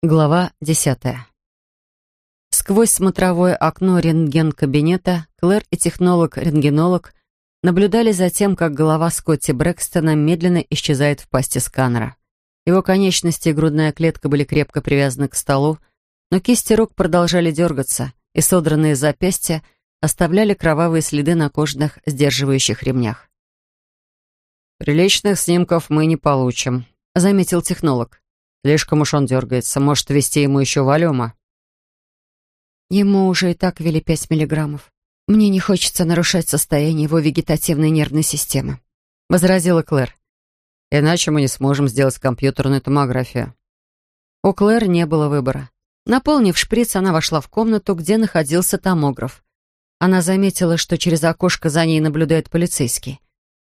Глава десятая. Сквозь смотровое окно рентген-кабинета Клэр и технолог-рентгенолог наблюдали за тем, как голова Скотти Брэкстона медленно исчезает в пасти сканера. Его конечности и грудная клетка были крепко привязаны к столу, но кисти рук продолжали дергаться, и содранные запястья оставляли кровавые следы на кожных сдерживающих ремнях. «Приличных снимков мы не получим», — заметил технолог. Слишком уж он дергается. Может, ввести ему еще валюма?» Ему уже и так ввели пять миллиграммов. Мне не хочется нарушать состояние его вегетативной нервной системы», — возразила Клэр. «Иначе мы не сможем сделать компьютерную томографию». У Клэр не было выбора. Наполнив шприц, она вошла в комнату, где находился томограф. Она заметила, что через окошко за ней наблюдает полицейский.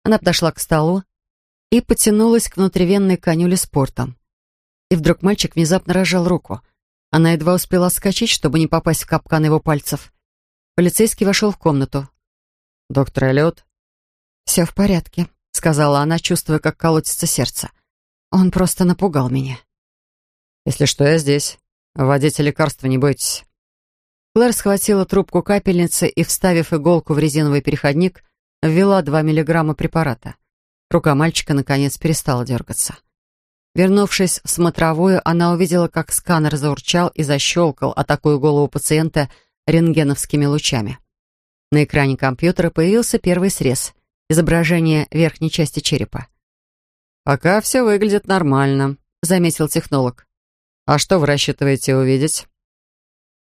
Она подошла к столу и потянулась к внутривенной конюле с портом. И вдруг мальчик внезапно разжал руку. Она едва успела отскочить, чтобы не попасть в капкан его пальцев. Полицейский вошел в комнату. «Доктор Эллиот?» «Все в порядке», — сказала она, чувствуя, как колотится сердце. «Он просто напугал меня». «Если что, я здесь. Вводите лекарства, не бойтесь». Клэр схватила трубку капельницы и, вставив иголку в резиновый переходник, ввела два миллиграмма препарата. Рука мальчика, наконец, перестала дергаться. Вернувшись в смотровую, она увидела, как сканер заурчал и защелкал, атакуя голову пациента рентгеновскими лучами. На экране компьютера появился первый срез — изображение верхней части черепа. «Пока все выглядит нормально», — заметил технолог. «А что вы рассчитываете увидеть?»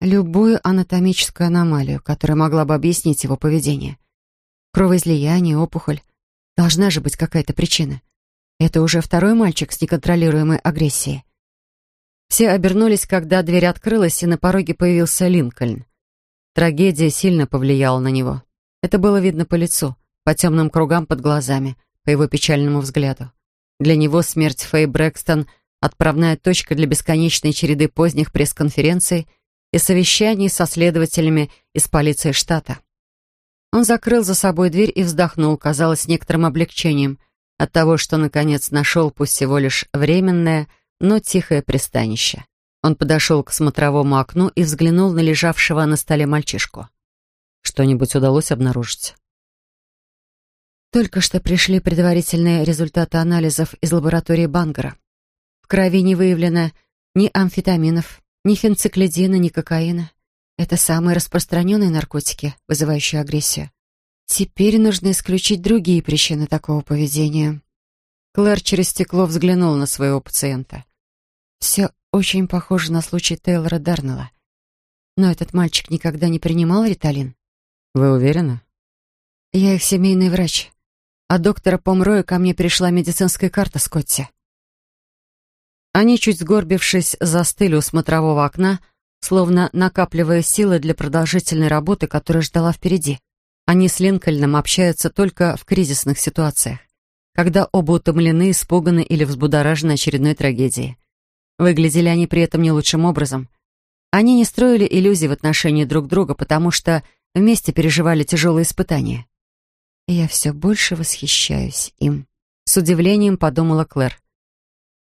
Любую анатомическую аномалию, которая могла бы объяснить его поведение. Кровоизлияние, опухоль. Должна же быть какая-то причина. Это уже второй мальчик с неконтролируемой агрессией. Все обернулись, когда дверь открылась, и на пороге появился Линкольн. Трагедия сильно повлияла на него. Это было видно по лицу, по темным кругам под глазами, по его печальному взгляду. Для него смерть Фэй Брэкстон — отправная точка для бесконечной череды поздних пресс-конференций и совещаний со следователями из полиции штата. Он закрыл за собой дверь и вздохнул, казалось, некоторым облегчением — от того, что, наконец, нашел пусть всего лишь временное, но тихое пристанище. Он подошел к смотровому окну и взглянул на лежавшего на столе мальчишку. Что-нибудь удалось обнаружить? Только что пришли предварительные результаты анализов из лаборатории Бангара. В крови не выявлено ни амфетаминов, ни фенциклидина, ни кокаина. Это самые распространенные наркотики, вызывающие агрессию. Теперь нужно исключить другие причины такого поведения. Клэр через стекло взглянул на своего пациента. Все очень похоже на случай Тейлора Дарнелла. Но этот мальчик никогда не принимал риталин. Вы уверены? Я их семейный врач. А доктора Помроя ко мне пришла медицинская карта Скотти. Они, чуть сгорбившись, застыли у смотрового окна, словно накапливая силы для продолжительной работы, которая ждала впереди. Они с Линкольном общаются только в кризисных ситуациях, когда оба утомлены, испуганы или взбудоражены очередной трагедией. Выглядели они при этом не лучшим образом. Они не строили иллюзий в отношении друг друга, потому что вместе переживали тяжелые испытания. я все больше восхищаюсь им. С удивлением подумала Клэр.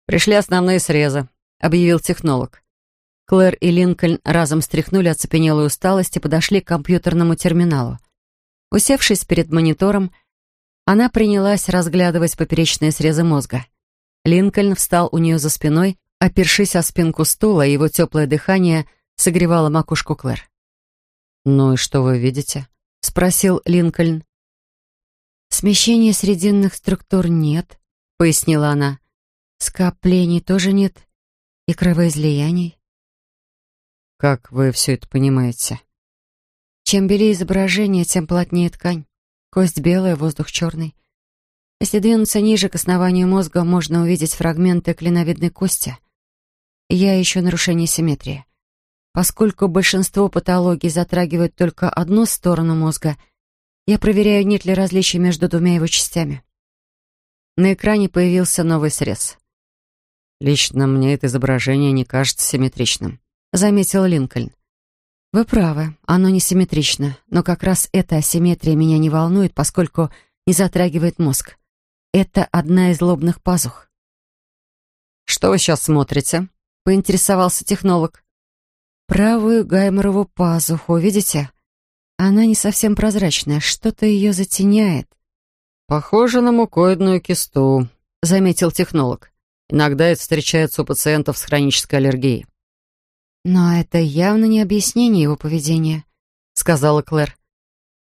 «Пришли основные срезы», — объявил технолог. Клэр и Линкольн разом стряхнули оцепенелую усталость и подошли к компьютерному терминалу. Усевшись перед монитором, она принялась разглядывать поперечные срезы мозга. Линкольн встал у нее за спиной, опершись о спинку стула, и его теплое дыхание согревало макушку Клэр. «Ну и что вы видите?» — спросил Линкольн. «Смещения срединных структур нет», — пояснила она. «Скоплений тоже нет. И кровоизлияний». «Как вы все это понимаете?» Чем белее изображение, тем плотнее ткань. Кость белая, воздух черный. Если двинуться ниже к основанию мозга, можно увидеть фрагменты клиновидной кости. Я ищу нарушение симметрии. Поскольку большинство патологий затрагивают только одну сторону мозга, я проверяю, нет ли различий между двумя его частями. На экране появился новый срез. «Лично мне это изображение не кажется симметричным», — заметил Линкольн. Вы правы, оно несимметрично, но как раз эта асимметрия меня не волнует, поскольку не затрагивает мозг. Это одна из лобных пазух. «Что вы сейчас смотрите?» — поинтересовался технолог. «Правую гайморову пазуху, видите? Она не совсем прозрачная, что-то ее затеняет». «Похоже на мукоидную кисту», — заметил технолог. «Иногда это встречается у пациентов с хронической аллергией». «Но это явно не объяснение его поведения», — сказала Клэр.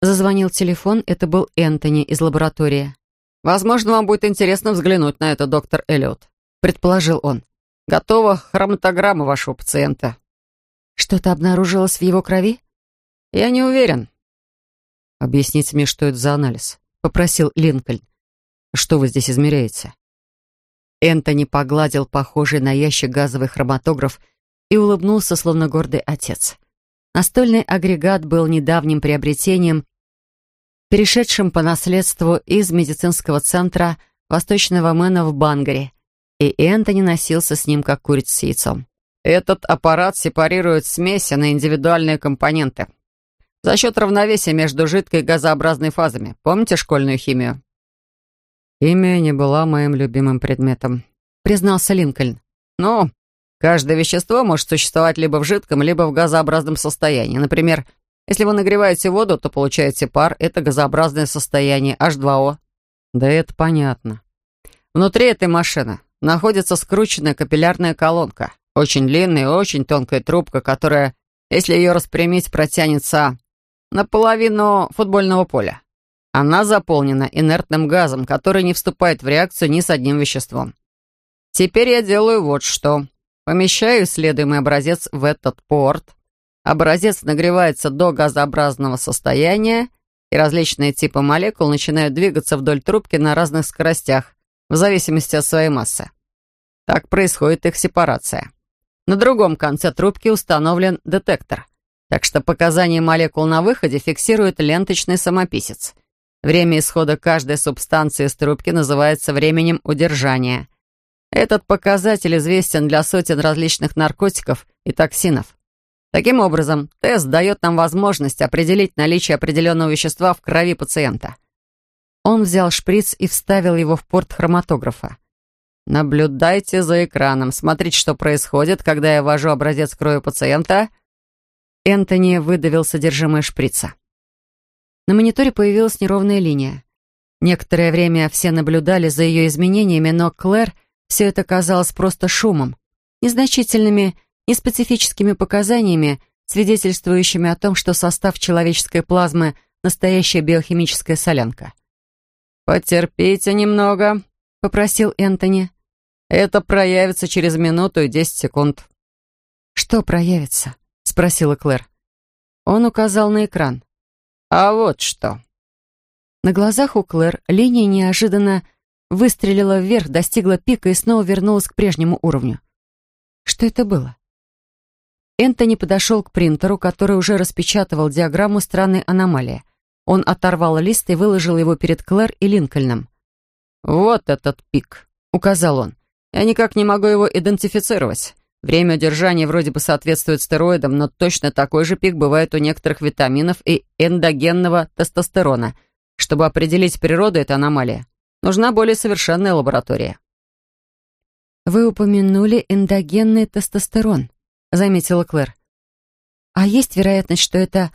Зазвонил телефон, это был Энтони из лаборатории. «Возможно, вам будет интересно взглянуть на это, доктор Эллиот», — предположил он. «Готова хроматограмма вашего пациента». «Что-то обнаружилось в его крови?» «Я не уверен». «Объясните мне, что это за анализ», — попросил Линкольн. «Что вы здесь измеряете?» Энтони погладил похожий на ящик газовый хроматограф и улыбнулся, словно гордый отец. Настольный агрегат был недавним приобретением, перешедшим по наследству из медицинского центра Восточного Мэна в Бангаре, и Энтони носился с ним, как курица с яйцом. «Этот аппарат сепарирует смеси на индивидуальные компоненты за счет равновесия между жидкой и газообразной фазами. Помните школьную химию?» «Химия не была моим любимым предметом», — признался Линкольн. «Ну, Каждое вещество может существовать либо в жидком, либо в газообразном состоянии. Например, если вы нагреваете воду, то получаете пар. Это газообразное состояние H2O. Да это понятно. Внутри этой машины находится скрученная капиллярная колонка. Очень длинная и очень тонкая трубка, которая, если ее распрямить, протянется наполовину футбольного поля. Она заполнена инертным газом, который не вступает в реакцию ни с одним веществом. Теперь я делаю вот что. Помещаю исследуемый образец в этот порт. Образец нагревается до газообразного состояния, и различные типы молекул начинают двигаться вдоль трубки на разных скоростях, в зависимости от своей массы. Так происходит их сепарация. На другом конце трубки установлен детектор, так что показания молекул на выходе фиксирует ленточный самописец. Время исхода каждой субстанции из трубки называется временем удержания – этот показатель известен для сотен различных наркотиков и токсинов. Таким образом, тест дает нам возможность определить наличие определенного вещества в крови пациента. Он взял шприц и вставил его в порт хроматографа. Наблюдайте за экраном, смотрите, что происходит, когда я ввожу образец крови пациента. Энтони выдавил содержимое шприца. На мониторе появилась неровная линия. Некоторое время все наблюдали за ее изменениями, но Клэр — все это казалось просто шумом, незначительными, неспецифическими показаниями, свидетельствующими о том, что состав человеческой плазмы — настоящая биохимическая солянка. «Потерпите немного», — попросил Энтони. «Это проявится через минуту и десять секунд». «Что проявится?» — спросила Клэр. Он указал на экран. «А вот что». На глазах у Клэр линия неожиданно выстрелила вверх, достигла пика и снова вернулась к прежнему уровню. Что это было? Энтони подошел к принтеру, который уже распечатывал диаграмму странной аномалии. Он оторвал лист и выложил его перед Клэр и Линкольном. «Вот этот пик», — указал он. «Я никак не могу его идентифицировать. Время удержания вроде бы соответствует стероидам, но точно такой же пик бывает у некоторых витаминов и эндогенного тестостерона. Чтобы определить природу этой аномалии, Нужна более совершенная лаборатория». «Вы упомянули эндогенный тестостерон», — заметила Клэр. «А есть вероятность, что это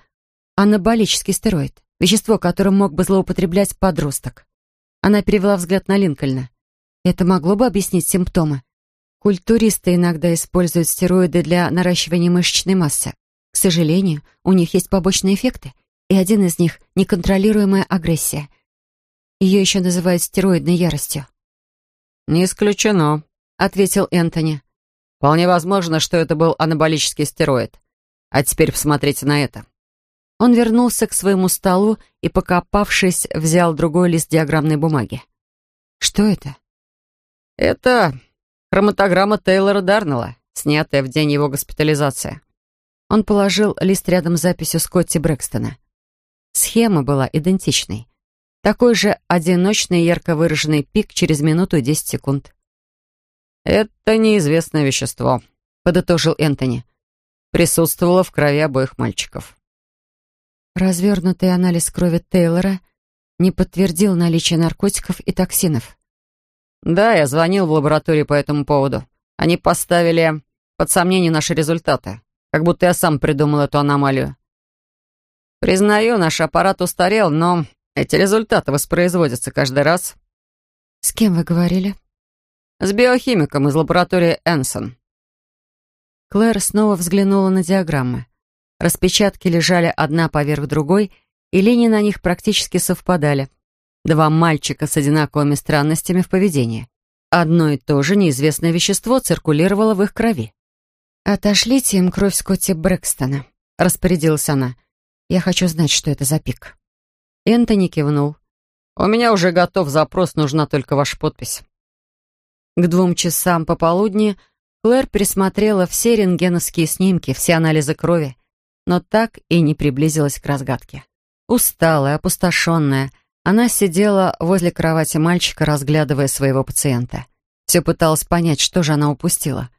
анаболический стероид, вещество, которым мог бы злоупотреблять подросток?» Она перевела взгляд на Линкольна. «Это могло бы объяснить симптомы. Культуристы иногда используют стероиды для наращивания мышечной массы. К сожалению, у них есть побочные эффекты, и один из них — неконтролируемая агрессия — ее еще называют стероидной яростью. «Не исключено», — ответил Энтони. «Вполне возможно, что это был анаболический стероид. А теперь посмотрите на это». Он вернулся к своему столу и, покопавшись, взял другой лист диаграммной бумаги. «Что это?» «Это хроматограмма Тейлора Дарнелла, снятая в день его госпитализации». Он положил лист рядом с записью Скотти Брэкстона. Схема была идентичной. Такой же одиночный ярко выраженный пик через минуту и десять секунд. «Это неизвестное вещество», — подытожил Энтони. «Присутствовало в крови обоих мальчиков». Развернутый анализ крови Тейлора не подтвердил наличие наркотиков и токсинов. «Да, я звонил в лабораторию по этому поводу. Они поставили под сомнение наши результаты. Как будто я сам придумал эту аномалию. Признаю, наш аппарат устарел, но эти результаты воспроизводятся каждый раз. С кем вы говорили? С биохимиком из лаборатории Энсон. Клэр снова взглянула на диаграммы. Распечатки лежали одна поверх другой, и линии на них практически совпадали. Два мальчика с одинаковыми странностями в поведении. Одно и то же неизвестное вещество циркулировало в их крови. «Отошлите им кровь Скотти Брэкстона», — распорядилась она. «Я хочу знать, что это за пик». Энтони кивнул. «У меня уже готов запрос, нужна только ваша подпись». К двум часам пополудни Клэр пересмотрела все рентгеновские снимки, все анализы крови, но так и не приблизилась к разгадке. Усталая, опустошенная, она сидела возле кровати мальчика, разглядывая своего пациента. Все пыталась понять, что же она упустила.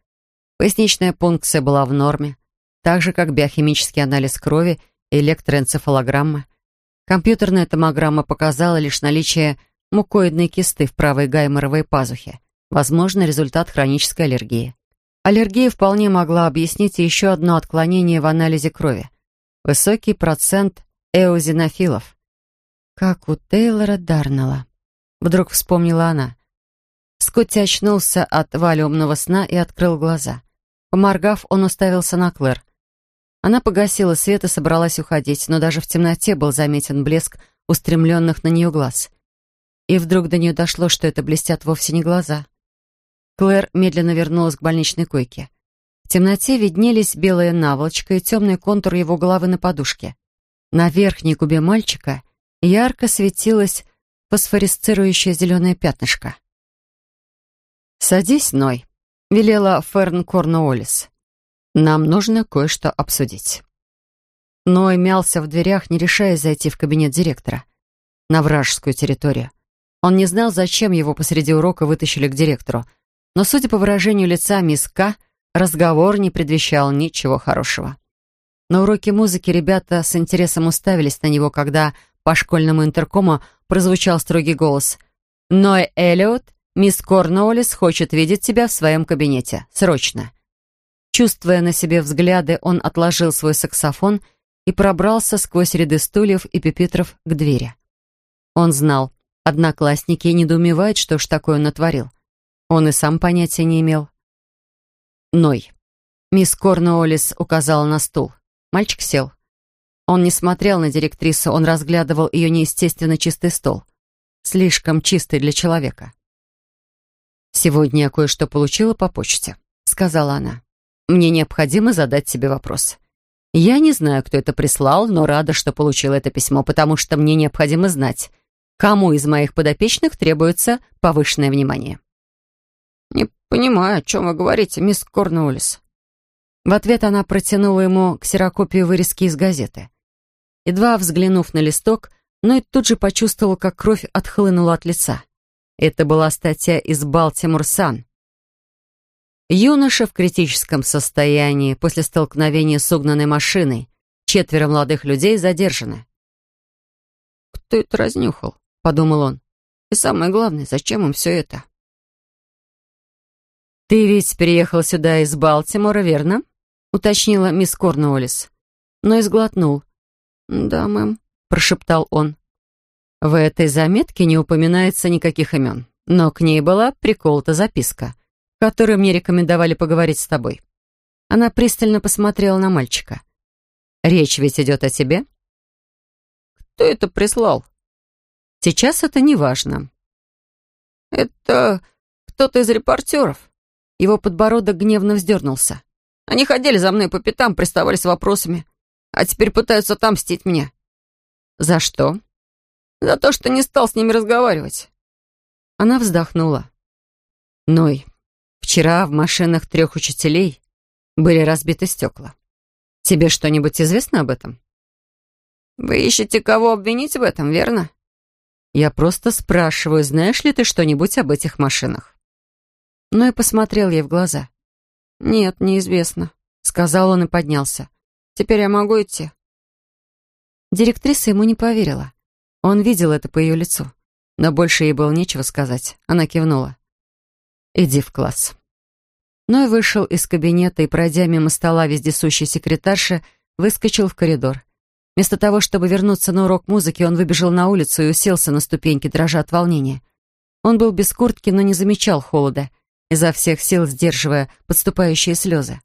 Поясничная пункция была в норме, так же, как биохимический анализ крови и электроэнцефалограмма. Компьютерная томограмма показала лишь наличие мукоидной кисты в правой гайморовой пазухе. Возможно, результат хронической аллергии. Аллергия вполне могла объяснить еще одно отклонение в анализе крови. Высокий процент эозинофилов. Как у Тейлора Дарнелла. Вдруг вспомнила она. Скотти очнулся от валиумного сна и открыл глаза. Поморгав, он уставился на Клэр. Она погасила свет и собралась уходить, но даже в темноте был заметен блеск устремленных на нее глаз. И вдруг до нее дошло, что это блестят вовсе не глаза. Клэр медленно вернулась к больничной койке. В темноте виднелись белая наволочка и темный контур его головы на подушке. На верхней губе мальчика ярко светилось фосфорисцирующее зеленое пятнышко. «Садись, Ной», — велела Ферн Корнуоллис. Нам нужно кое-что обсудить». Ной мялся в дверях, не решаясь зайти в кабинет директора. На вражескую территорию. Он не знал, зачем его посреди урока вытащили к директору, но, судя по выражению лица мисс К, разговор не предвещал ничего хорошего. На уроке музыки ребята с интересом уставились на него, когда по школьному интеркому прозвучал строгий голос. «Ной Эллиот, мисс Корнуоллис хочет видеть тебя в своем кабинете. Срочно!» Чувствуя на себе взгляды, он отложил свой саксофон и пробрался сквозь ряды стульев и пепитров к двери. Он знал, одноклассники недоумевают, что ж такое он натворил. Он и сам понятия не имел. Ной. Мисс Корнуоллис указала на стул. Мальчик сел. Он не смотрел на директрису, он разглядывал ее неестественно чистый стол. Слишком чистый для человека. «Сегодня я кое-что получила по почте», — сказала она. Мне необходимо задать себе вопрос. Я не знаю, кто это прислал, но рада, что получила это письмо, потому что мне необходимо знать, кому из моих подопечных требуется повышенное внимание. «Не понимаю, о чем вы говорите, мисс Корнуоллис». В ответ она протянула ему ксерокопию вырезки из газеты. Едва взглянув на листок, Ной тут же почувствовал, как кровь отхлынула от лица. Это была статья из «Балтимор Сан», Юноша в критическом состоянии после столкновения с угнанной машиной. Четверо молодых людей задержаны. «Кто это разнюхал?» — подумал он. «И самое главное, зачем им все это?» «Ты ведь приехал сюда из Балтимора, верно?» — уточнила мисс Корнуоллис. Но изглотнул. «Да, мэм», — прошептал он. В этой заметке не упоминается никаких имен, но к ней была приколота записка — которой мне рекомендовали поговорить с тобой». Она пристально посмотрела на мальчика. «Речь ведь идет о тебе?» «Кто это прислал?» «Сейчас это не важно». «Это кто-то из репортеров». Его подбородок гневно вздернулся. «Они ходили за мной по пятам, приставали с вопросами, а теперь пытаются отомстить мне». «За что?» «За то, что не стал с ними разговаривать». Она вздохнула. «Ной, Вчера в машинах трех учителей были разбиты стекла. Тебе что-нибудь известно об этом? Вы ищете кого обвинить в этом, верно? Я просто спрашиваю, знаешь ли ты что-нибудь об этих машинах? Но и посмотрел ей в глаза. Нет, неизвестно, сказал он и поднялся. Теперь я могу идти. Директриса ему не поверила. Он видел это по ее лицу. Но больше ей было нечего сказать. Она кивнула. «Иди в класс». Ной вышел из кабинета и, пройдя мимо стола вездесущей секретарши, выскочил в коридор. Вместо того, чтобы вернуться на урок музыки, он выбежал на улицу и уселся на ступеньки, дрожа от волнения. Он был без куртки, но не замечал холода, изо всех сил сдерживая подступающие слезы.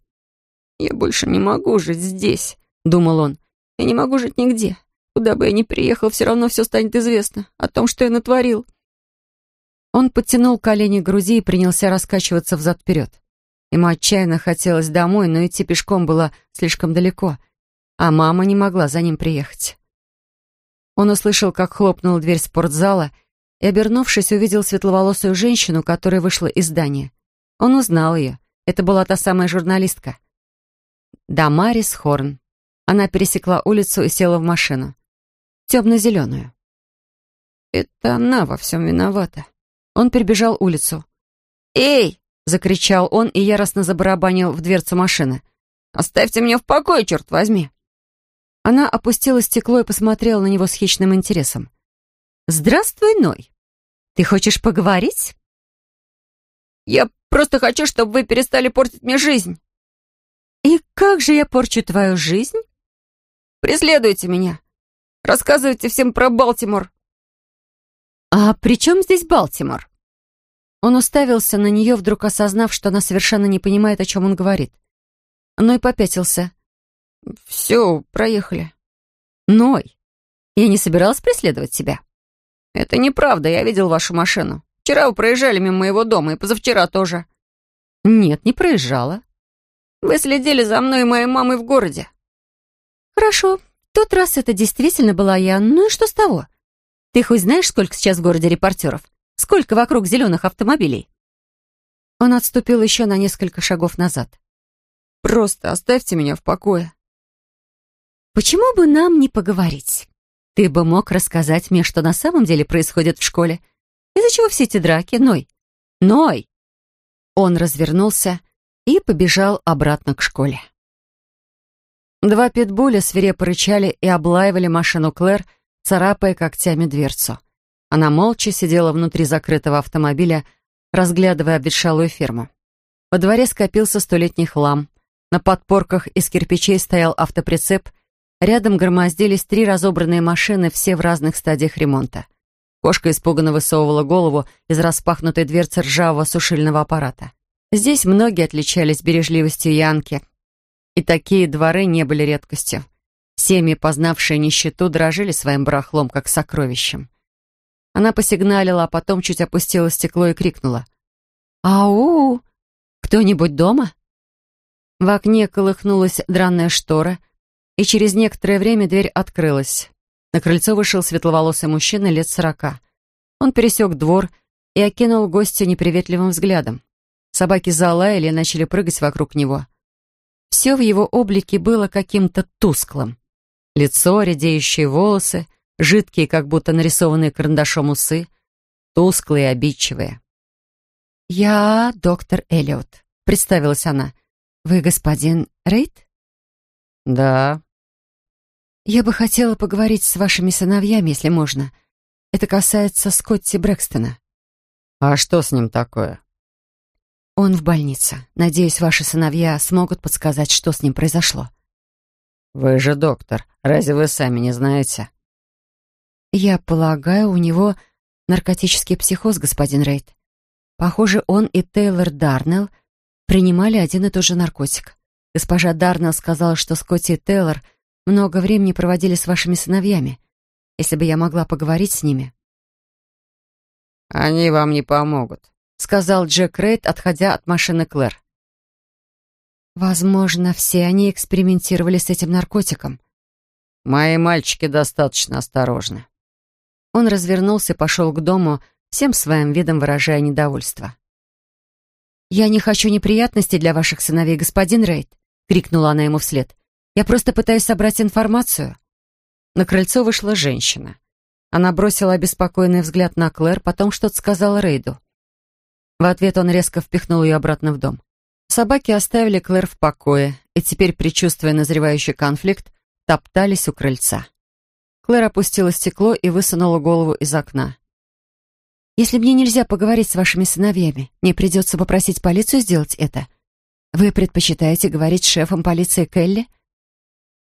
«Я больше не могу жить здесь», — думал он. «Я не могу жить нигде. Куда бы я ни приехал, все равно все станет известно о том, что я натворил». Он подтянул колени к груди и принялся раскачиваться взад-вперед. Ему отчаянно хотелось домой, но идти пешком было слишком далеко, а мама не могла за ним приехать. Он услышал, как хлопнула дверь спортзала, и, обернувшись, увидел светловолосую женщину, которая вышла из здания. Он узнал ее. Это была та самая журналистка. Дамарис Хорн. Она пересекла улицу и села в машину. Темно-зеленую. Это она во всем виновата. Он перебежал улицу. «Эй!» — закричал он и яростно забарабанил в дверцу машины. «Оставьте меня в покое, черт возьми!» Она опустила стекло и посмотрела на него с хищным интересом. «Здравствуй, Ной. Ты хочешь поговорить?» «Я просто хочу, чтобы вы перестали портить мне жизнь». «И как же я порчу твою жизнь?» «Преследуйте меня. Рассказывайте всем про Балтимор». «А при чем здесь Балтимор?» Он уставился на нее, вдруг осознав, что она совершенно не понимает, о чем он говорит. Но и попятился. «Все, проехали». «Ной, я не собиралась преследовать тебя». «Это неправда, я видел вашу машину. Вчера вы проезжали мимо моего дома, и позавчера тоже». «Нет, не проезжала». «Вы следили за мной и моей мамой в городе». «Хорошо, в тот раз это действительно была я. Ну и что с того? Ты хоть знаешь, сколько сейчас в городе репортеров? Сколько вокруг зеленых автомобилей?» Он отступил еще на несколько шагов назад. «Просто оставьте меня в покое». «Почему бы нам не поговорить? Ты бы мог рассказать мне, что на самом деле происходит в школе. Из-за чего все эти драки? Ной! Ной!» Он развернулся и побежал обратно к школе. Два питбуля свирепо рычали и облаивали машину Клэр, царапая когтями дверцу. Она молча сидела внутри закрытого автомобиля, разглядывая обветшалую ферму. Во дворе скопился столетний хлам. На подпорках из кирпичей стоял автоприцеп. Рядом громоздились три разобранные машины, все в разных стадиях ремонта. Кошка испуганно высовывала голову из распахнутой дверцы ржавого сушильного аппарата. Здесь многие отличались бережливостью Янки. И такие дворы не были редкостью. Семьи, познавшие нищету, дрожили своим барахлом, как сокровищем. Она посигналила, а потом чуть опустила стекло и крикнула. «Ау! Кто-нибудь дома?» В окне колыхнулась дранная штора, и через некоторое время дверь открылась. На крыльцо вышел светловолосый мужчина лет сорока. Он пересек двор и окинул гостя неприветливым взглядом. Собаки залаяли и начали прыгать вокруг него. Все в его облике было каким-то тусклым. Лицо, редеющие волосы — жидкие, как будто нарисованные карандашом усы, тусклые и обидчивые. «Я доктор Эллиот», — представилась она. «Вы господин Рейд?» «Да». «Я бы хотела поговорить с вашими сыновьями, если можно. Это касается Скотти Брэкстона». «А что с ним такое?» «Он в больнице. Надеюсь, ваши сыновья смогут подсказать, что с ним произошло». «Вы же доктор. Разве вы сами не знаете?» «Я полагаю, у него наркотический психоз, господин Рейд. Похоже, он и Тейлор Дарнелл принимали один и тот же наркотик. Госпожа Дарнелл сказала, что Скотти и Тейлор много времени проводили с вашими сыновьями. Если бы я могла поговорить с ними...» «Они вам не помогут», — сказал Джек Рейд, отходя от машины Клэр. «Возможно, все они экспериментировали с этим наркотиком». «Мои мальчики достаточно осторожны». Он развернулся пошел к дому, всем своим видом выражая недовольство. «Я не хочу неприятностей для ваших сыновей, господин Рейд», — крикнула она ему вслед. «Я просто пытаюсь собрать информацию». На крыльцо вышла женщина. Она бросила обеспокоенный взгляд на Клэр, потом что-то сказала Рейду. В ответ он резко впихнул ее обратно в дом. Собаки оставили Клэр в покое, и теперь, предчувствуя назревающий конфликт, топтались у крыльца. Клэр опустила стекло и высунула голову из окна. «Если мне нельзя поговорить с вашими сыновьями, мне придется попросить полицию сделать это. Вы предпочитаете говорить с шефом полиции Келли?»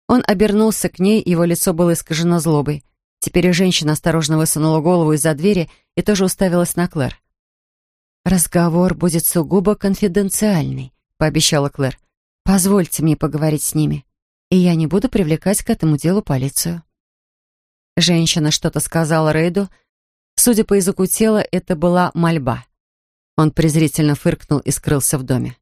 Он обернулся к ней, его лицо было искажено злобой. Теперь женщина осторожно высунула голову из-за двери и тоже уставилась на Клэр. «Разговор будет сугубо конфиденциальный», — пообещала Клэр. «Позвольте мне поговорить с ними, и я не буду привлекать к этому делу полицию». Женщина что-то сказала Рейду. Судя по языку тела, это была мольба. Он презрительно фыркнул и скрылся в доме.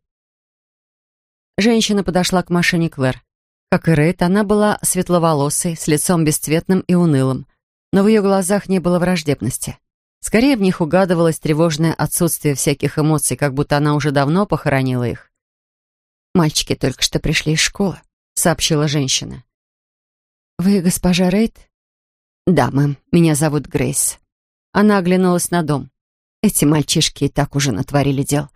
Женщина подошла к машине Клэр. Как и Рейд, она была светловолосой, с лицом бесцветным и унылым, но в ее глазах не было враждебности. Скорее в них угадывалось тревожное отсутствие всяких эмоций, как будто она уже давно похоронила их. «Мальчики только что пришли из школы», — сообщила женщина. «Вы госпожа Рейд?» «Да, мэм, меня зовут Грейс». Она оглянулась на дом. Эти мальчишки и так уже натворили дел.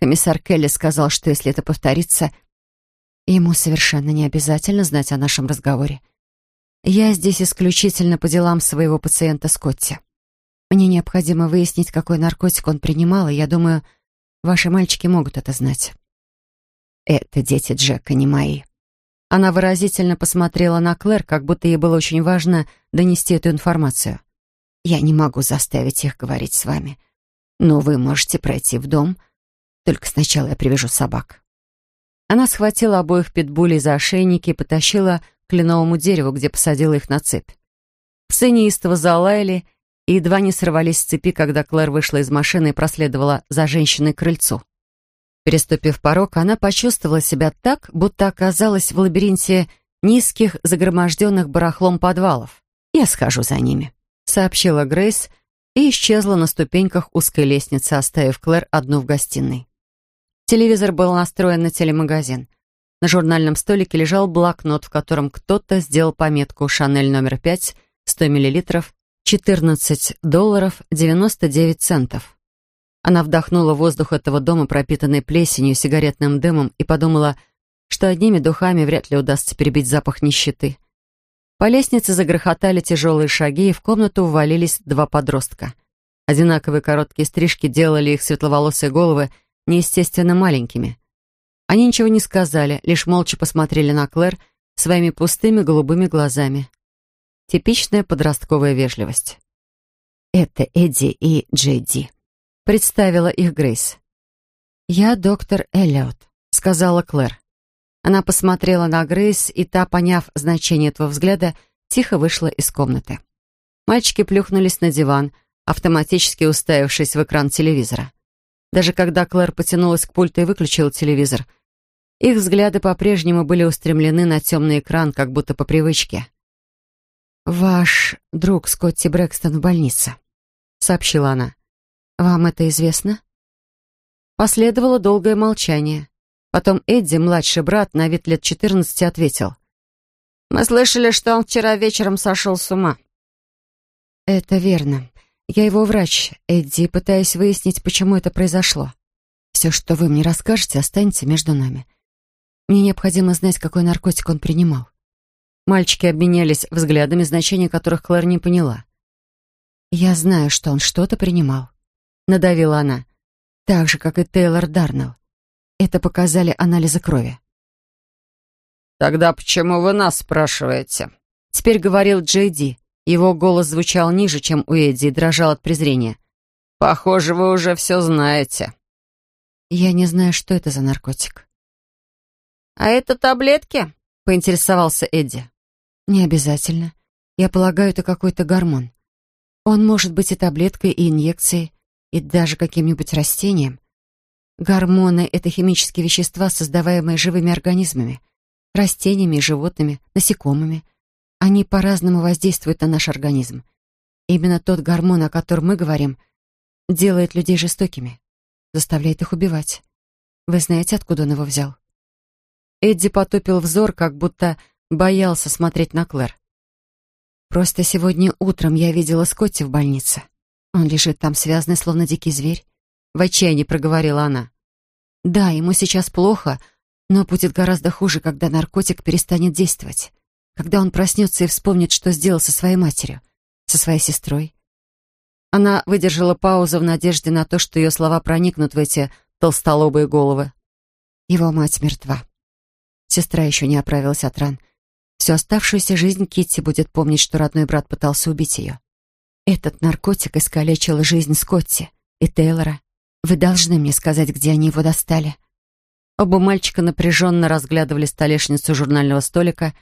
Комиссар Келли сказал, что если это повторится, ему совершенно не обязательно знать о нашем разговоре. Я здесь исключительно по делам своего пациента Скотти. Мне необходимо выяснить, какой наркотик он принимал, и я думаю, ваши мальчики могут это знать. Это дети Джека, не мои. Она выразительно посмотрела на Клэр, как будто ей было очень важно донести эту информацию. «Я не могу заставить их говорить с вами, но вы можете пройти в дом. Только сначала я привяжу собак». Она схватила обоих питбулей за ошейники и потащила к кленовому дереву, где посадила их на цепь. Псы неистово залаяли и едва не сорвались с цепи, когда Клэр вышла из машины и проследовала за женщиной к крыльцу. Переступив порог, она почувствовала себя так, будто оказалась в лабиринте низких, загроможденных барахлом подвалов. «Я схожу за ними», — сообщила Грейс и исчезла на ступеньках узкой лестницы, оставив Клэр одну в гостиной. Телевизор был настроен на телемагазин. На журнальном столике лежал блокнот, в котором кто-то сделал пометку «Шанель номер 5», 100 миллилитров, 14 долларов 99 центов. Она вдохнула воздух этого дома, пропитанный плесенью, сигаретным дымом, и подумала, что одними духами вряд ли удастся перебить запах нищеты. По лестнице загрохотали тяжелые шаги, и в комнату ввалились два подростка. Одинаковые короткие стрижки делали их светловолосые головы неестественно маленькими. Они ничего не сказали, лишь молча посмотрели на Клэр своими пустыми голубыми глазами. Типичная подростковая вежливость. «Это Эдди и Джейди», представила их Грейс. «Я доктор Эллиот», — сказала Клэр. Она посмотрела на Грейс, и та, поняв значение этого взгляда, тихо вышла из комнаты. Мальчики плюхнулись на диван, автоматически уставившись в экран телевизора. Даже когда Клэр потянулась к пульту и выключила телевизор, их взгляды по-прежнему были устремлены на темный экран, как будто по привычке. «Ваш друг Скотти Брэкстон в больнице», — сообщила она. «Вам это известно?» Последовало долгое молчание. Потом Эдди, младший брат, на вид лет четырнадцати, ответил. «Мы слышали, что он вчера вечером сошел с ума». «Это верно. Я его врач, Эдди, пытаюсь выяснить, почему это произошло. Все, что вы мне расскажете, останется между нами. Мне необходимо знать, какой наркотик он принимал». Мальчики обменялись взглядами, значения которых Клэр не поняла. «Я знаю, что он что-то принимал надавила она. Так же, как и Тейлор Дарнелл. Это показали анализы крови. «Тогда почему вы нас спрашиваете?» Теперь говорил Джей Ди. Его голос звучал ниже, чем у Эдди, и дрожал от презрения. «Похоже, вы уже все знаете». «Я не знаю, что это за наркотик». «А это таблетки?» — поинтересовался Эдди. «Не обязательно. Я полагаю, это какой-то гормон. Он может быть и таблеткой, и инъекцией и даже каким-нибудь растением. Гормоны — это химические вещества, создаваемые живыми организмами, растениями животными, насекомыми. Они по-разному воздействуют на наш организм. Именно тот гормон, о котором мы говорим, делает людей жестокими, заставляет их убивать. Вы знаете, откуда он его взял? Эдди потупил взор, как будто боялся смотреть на Клэр. Просто сегодня утром я видела Скотти в больнице. Он лежит там связанный, словно дикий зверь. В отчаянии проговорила она. Да, ему сейчас плохо, но будет гораздо хуже, когда наркотик перестанет действовать. Когда он проснется и вспомнит, что сделал со своей матерью, со своей сестрой. Она выдержала паузу в надежде на то, что ее слова проникнут в эти толстолобые головы. Его мать мертва. Сестра еще не оправилась от ран. Всю оставшуюся жизнь Китти будет помнить, что родной брат пытался убить ее. Этот наркотик искалечил жизнь Скотти и Тейлора. Вы должны мне сказать, где они его достали. Оба мальчика напряженно разглядывали столешницу журнального столика,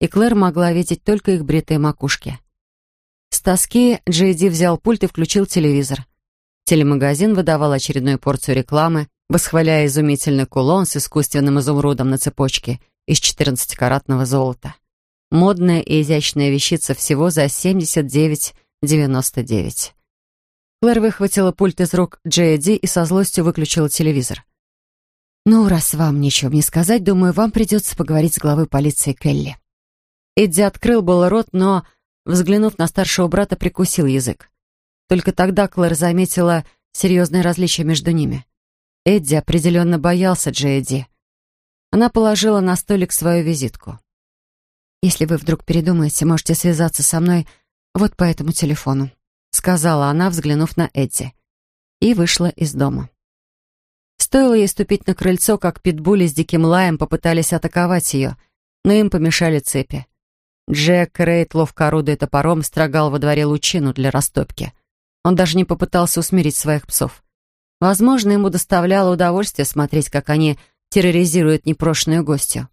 и Клэр могла видеть только их бритые макушки. С тоски Джейди взял пульт и включил телевизор. Телемагазин выдавал очередную порцию рекламы, восхваляя изумительный кулон с искусственным изумрудом на цепочке из 14-каратного золота. Модная и изящная вещица всего за 79,99. Клэр выхватила пульт из рук Джейди и со злостью выключила телевизор. «Ну, раз вам ничего не сказать, думаю, вам придется поговорить с главой полиции Келли». Эдди открыл был рот, но, взглянув на старшего брата, прикусил язык. Только тогда Клэр заметила серьезное различие между ними. Эдди определенно боялся Джейди. Она положила на столик свою визитку. «Если вы вдруг передумаете, можете связаться со мной вот по этому телефону», сказала она, взглянув на Эдди. И вышла из дома. Стоило ей ступить на крыльцо, как питбули с диким лаем попытались атаковать ее, но им помешали цепи. Джек Рейд, ловко орудуя топором, строгал во дворе лучину для растопки. Он даже не попытался усмирить своих псов. Возможно, ему доставляло удовольствие смотреть, как они терроризируют непрошенную гостью.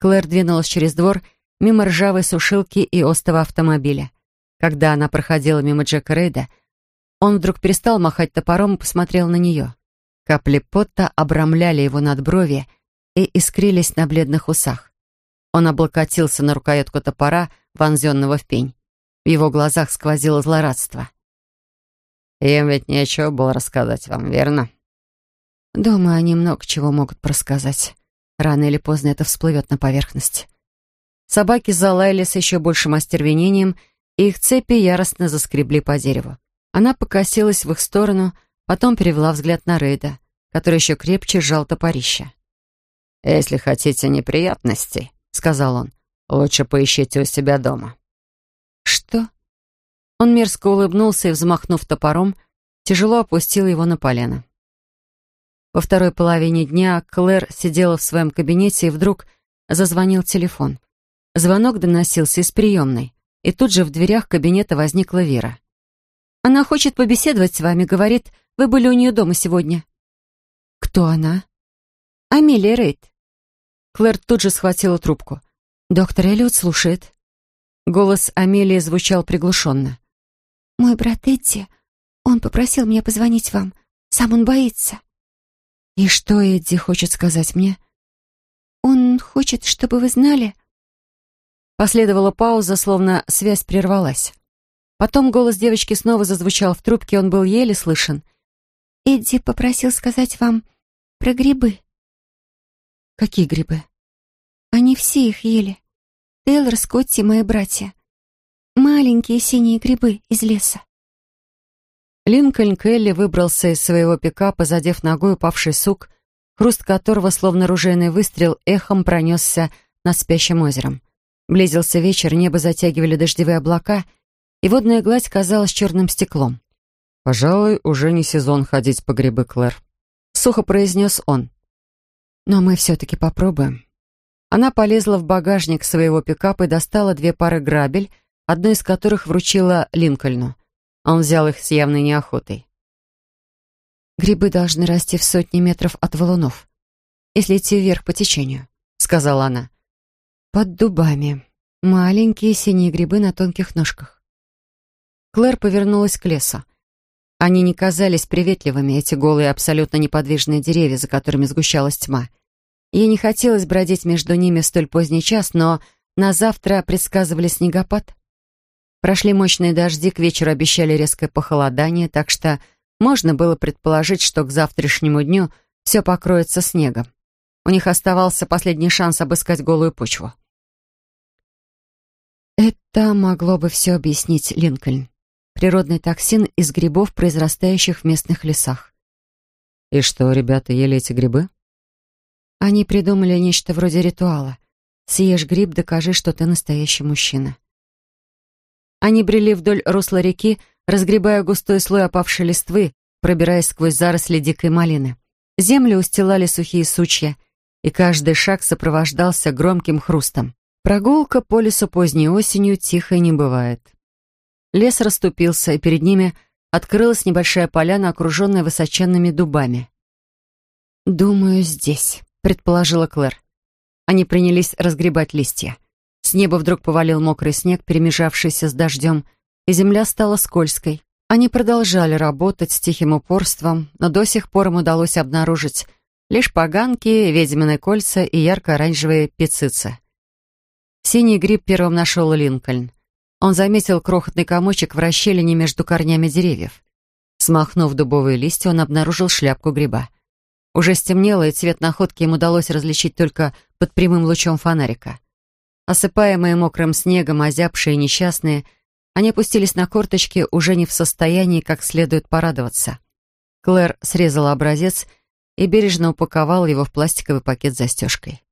Клэр двинулась через двор, мимо ржавой сушилки и остова автомобиля. Когда она проходила мимо Джека Рейда, он вдруг перестал махать топором и посмотрел на нее. Капли пота обрамляли его надброви и искрились на бледных усах. Он облокотился на рукоятку топора, вонзенного в пень. В его глазах сквозило злорадство. «Им ведь нечего было рассказать вам, верно?» «Думаю, они много чего могут просказать. Рано или поздно это всплывет на поверхность». Собаки залаяли с еще большим остервенением, и их цепи яростно заскребли по дереву. Она покосилась в их сторону — Потом перевела взгляд на Рейда, который еще крепче сжал топорище. «Если хотите неприятностей», — сказал он, — «лучше поищите у себя дома». «Что?» Он мерзко улыбнулся и, взмахнув топором, тяжело опустил его на полено. Во второй половине дня Клэр сидела в своем кабинете и вдруг зазвонил телефон. Звонок доносился из приемной, и тут же в дверях кабинета возникла Вера. «Она хочет побеседовать с вами, говорит, вы были у нее дома сегодня». «Кто она?» «Амелия Рейд». Клэр тут же схватила трубку. «Доктор Эллиот слушает». Голос Амелии звучал приглушенно. «Мой брат Эдди, он попросил меня позвонить вам. Сам он боится». «И что Эдди хочет сказать мне?» «Он хочет, чтобы вы знали...» Последовала пауза, словно связь прервалась. Потом голос девочки снова зазвучал в трубке, он был еле слышен — Эдди попросил сказать вам про грибы». «Какие грибы?» «Они все их ели. Тейлор, Скотти, мои братья. Маленькие синие грибы из леса». Линкольн Келли выбрался из своего пикапа, задев ногой упавший сук, хруст которого, словно ружейный выстрел, эхом пронесся над спящим озером. Близился вечер, небо затягивали дождевые облака, и водная гладь казалась черным стеклом. «Пожалуй, уже не сезон ходить по грибы, Клэр», — сухо произнес он. «Но мы все-таки попробуем». Она полезла в багажник своего пикапа и достала две пары грабель, одну из которых вручила Линкольну. Он взял их с явной неохотой. «Грибы должны расти в сотни метров от валунов, если идти вверх по течению», — сказала она. «Под дубами. Маленькие синие грибы на тонких ножках». Клэр повернулась к лесу. Они не казались приветливыми, эти голые, абсолютно неподвижные деревья, за которыми сгущалась тьма. Ей не хотелось бродить между ними столь поздний час, но на завтра предсказывали снегопад. Прошли мощные дожди, к вечеру обещали резкое похолодание, так что можно было предположить, что к завтрашнему дню все покроется снегом. У них оставался последний шанс обыскать голую почву. Это могло бы все объяснить, Линкольн природный токсин из грибов, произрастающих в местных лесах. «И что, ребята ели эти грибы?» Они придумали нечто вроде ритуала. «Съешь гриб, докажи, что ты настоящий мужчина». Они брели вдоль русла реки, разгребая густой слой опавшей листвы, пробираясь сквозь заросли дикой малины. Землю устилали сухие сучья, и каждый шаг сопровождался громким хрустом. Прогулка по лесу поздней осенью тихой не бывает. Лес расступился, и перед ними открылась небольшая поляна, окруженная высоченными дубами. «Думаю, здесь», — предположила Клэр. Они принялись разгребать листья. С неба вдруг повалил мокрый снег, перемежавшийся с дождем, и земля стала скользкой. Они продолжали работать с тихим упорством, но до сих пор им удалось обнаружить лишь поганки, ведьмины кольца и ярко-оранжевые пицицы. Синий гриб первым нашел Линкольн. Он заметил крохотный комочек в расщелине между корнями деревьев. Смахнув дубовые листья, он обнаружил шляпку гриба. Уже стемнело, и цвет находки им удалось различить только под прямым лучом фонарика. Осыпаемые мокрым снегом, озябшие и несчастные — они опустились на корточки, уже не в состоянии как следует порадоваться. Клэр срезала образец и бережно упаковала его в пластиковый пакет с застежкой.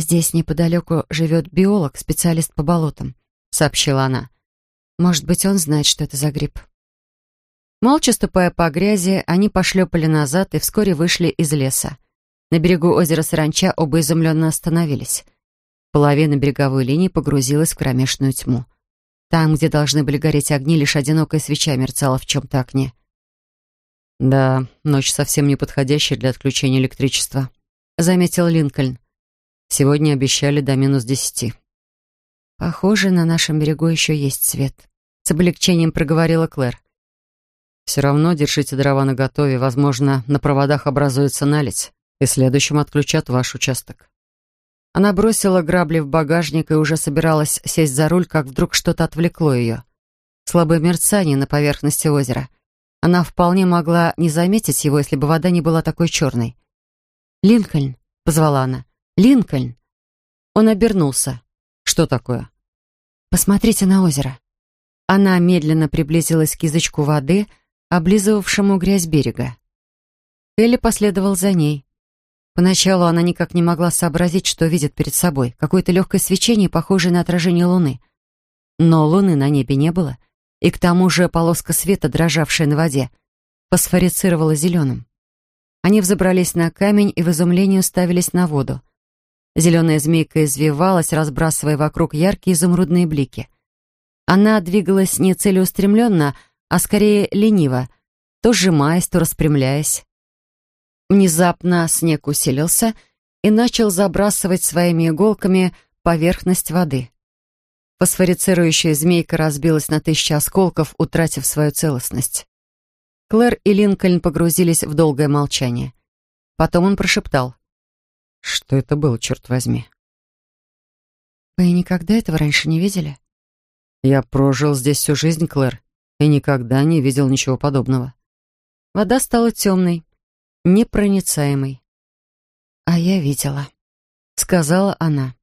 «Здесь неподалеку живет биолог, специалист по болотам», — сообщила она. «Может быть, он знает, что это за гриб». Молча ступая по грязи, они пошлепали назад и вскоре вышли из леса. На берегу озера Саранча оба изумленно остановились. Половина береговой линии погрузилась в кромешную тьму. Там, где должны были гореть огни, лишь одинокая свеча мерцала в чем-то окне. «Да, ночь совсем не подходящая для отключения электричества», — заметил Линкольн. «Сегодня обещали до минус десяти». «Похоже, на нашем берегу еще есть свет», — с облегчением проговорила Клэр. «Все равно держите дрова наготове. Возможно, на проводах образуется наледь, и следующим отключат ваш участок». Она бросила грабли в багажник и уже собиралась сесть за руль, как вдруг что-то отвлекло ее. Слабое мерцание на поверхности озера. Она вполне могла не заметить его, если бы вода не была такой черной. «Линкольн!» — позвала она. «Линкольн!» Он обернулся. «Что такое?» «Посмотрите на озеро». Она медленно приблизилась к язычку воды, облизывавшему грязь берега. Элли последовал за ней. Поначалу она никак не могла сообразить, что видит перед собой. Какое-то легкое свечение, похожее на отражение луны. Но луны на небе не было, и к тому же полоска света, дрожавшая на воде, фосфорицировала зеленым. Они взобрались на камень и в изумлении уставились на воду. Зеленая змейка извивалась, разбрасывая вокруг яркие изумрудные блики. Она двигалась не целеустремленно, а скорее лениво, то сжимаясь, то распрямляясь. Внезапно снег усилился и начал забрасывать своими иголками поверхность воды. Фосфорицирующая змейка разбилась на тысячи осколков, утратив свою целостность. Клэр и Линкольн погрузились в долгое молчание. Потом он прошептал. «Что это было, черт возьми?» «Вы никогда этого раньше не видели?» «Я прожил здесь всю жизнь, Клэр, и никогда не видел ничего подобного». Вода стала темной, непроницаемый. «А я видела», — сказала она.